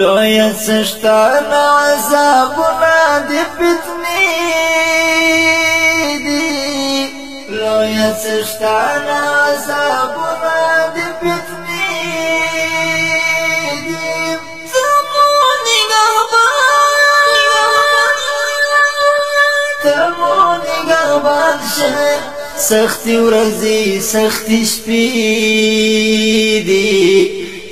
لوی سشتان عذابنا دی فتنی دی لو سشتان عذابنا دی فتنی دی تمونی گهبان تمونی گهبان شه سختی سختي سختی شپی دی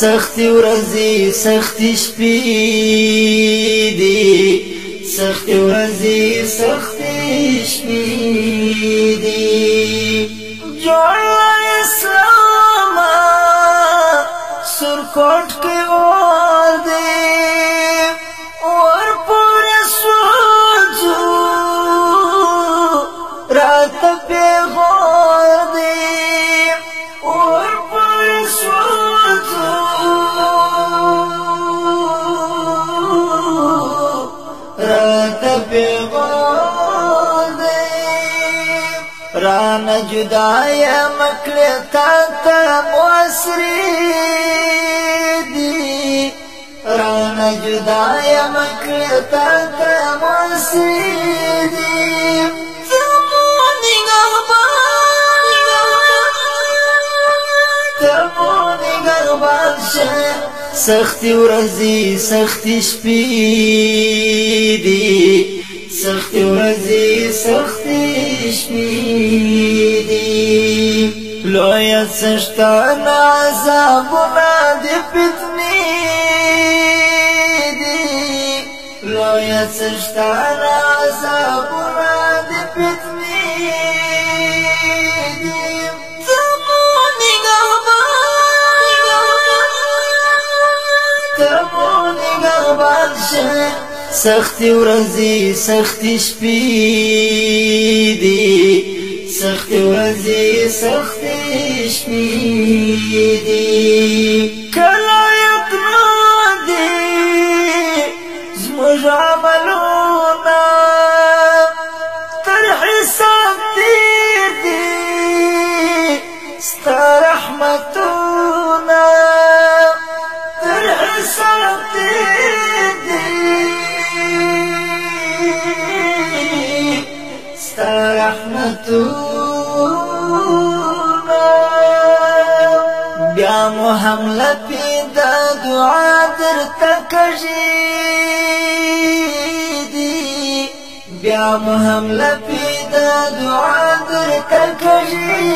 سختی ورځي سختی شپې دي سختی ورځي سختی شپې دي جوړ اسلام سر کوټ کې زان جدا یا مکل تا تا موسری دی ران جدا یا مکل تا تا موسری دی تمونی غربان تمونی غربان شه سختی ورځی سختی شپې دی سخت ورځې سختې شپې دي لوی سشتان عذابنا دي فتنې دي لوی سشتان عذابنا دي فتنې دي تمو نگهبان شه سختی ورځي سختی شپې دي سختی ورځي سختی شپې دي رحمتونه بیا مو حمله پیدا دعا درته کړی بیا مو حمله پیدا دعا درته کړی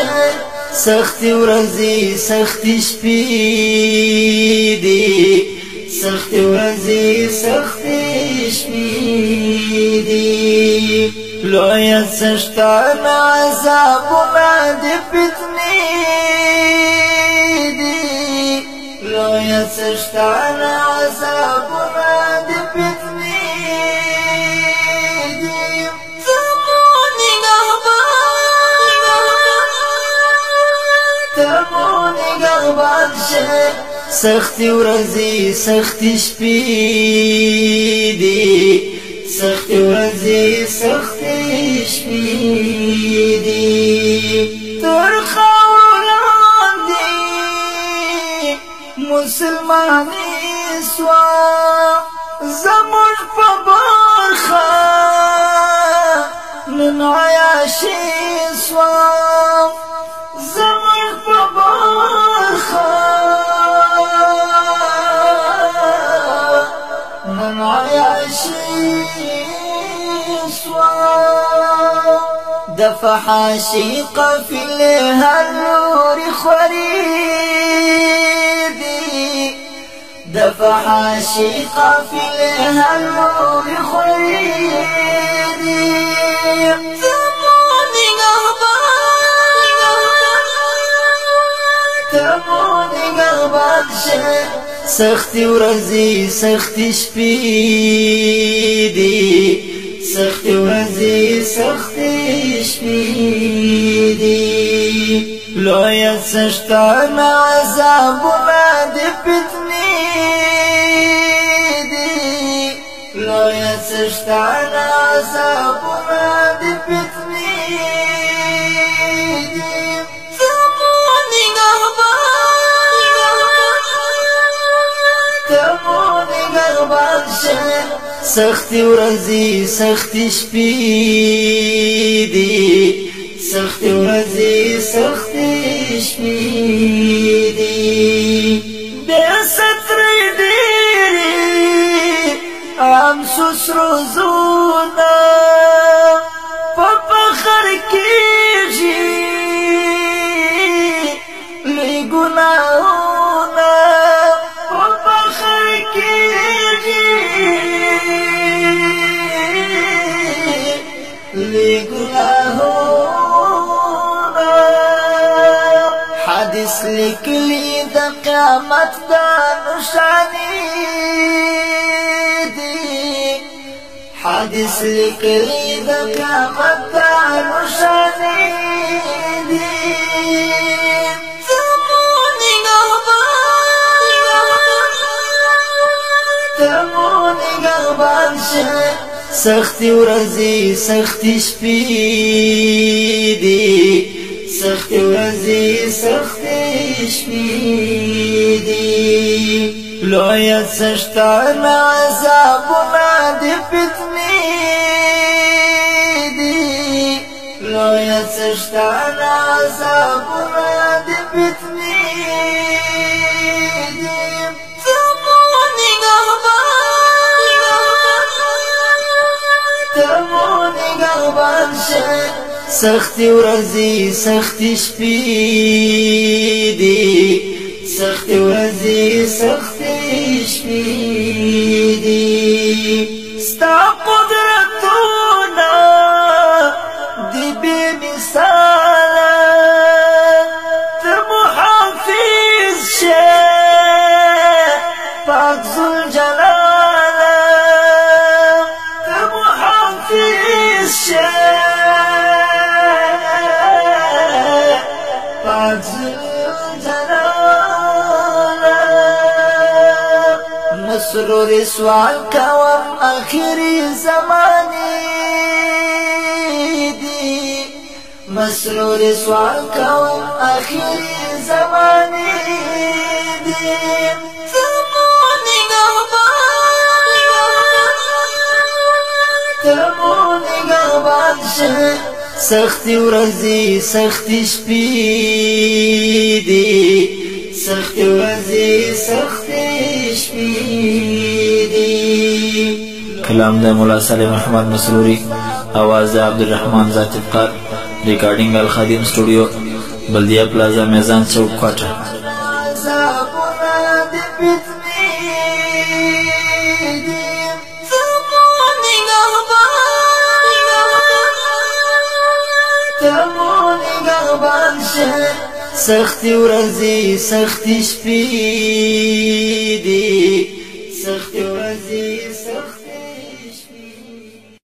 Yeah. سختی ورځي سختی شپې دي سختي ورځي سختی شپې دي لوی سشتان عذابونه د فتنې دي لوی سشتان عذاب آباد شه سختی ورځي سختی شپې دي سختی ورځي سختی شپې دي تر خاوراندې مسلمان سوا زموږ په برخه نن عیاشي سوا زموږ په برخه د فحاشي قفل هنور خريدي د فحاشي قفل هنور خريدي تموني غضبان تموني غضبان شيخ سختی ورځي سختی شپې دي سختی ورځي سختی شپې دي لوی سشتان عذابونه د فتنې دي لوی سشتان عذابونه د فتنې سختی ورځي سختی شپې دي سختی ورځي سختی شپې دي بیا ستر ډېرې عام سسرو زونه لاس لیکلی د قیامت د نشانی دی حدیث لیکلی د قیامت د نشانی دی سختی ورځي سختی شپې دي سخت ورځې سختې شپې دي لویه سشتان عذابونه د فتنې دي لویه سشتان عذابونه د فتنې دي تموني قلبان شيء سختی ورځي سختی شپې دي سختی ورځي سختی شپې دي سرور سوال کوا اخری زمانی دی مسرور سوال کوا اخری زمانی دی سختی ورځي سختی شپې دي سختی ورځي سختی کلام مولا سلیم محمد مسروری آواز ذات افقار ریکارڈنگ القادیم سٹوڈیو بلدیہ پلازا میزان Yeah. سختی ورځي سختی شپې دي سختی ورځي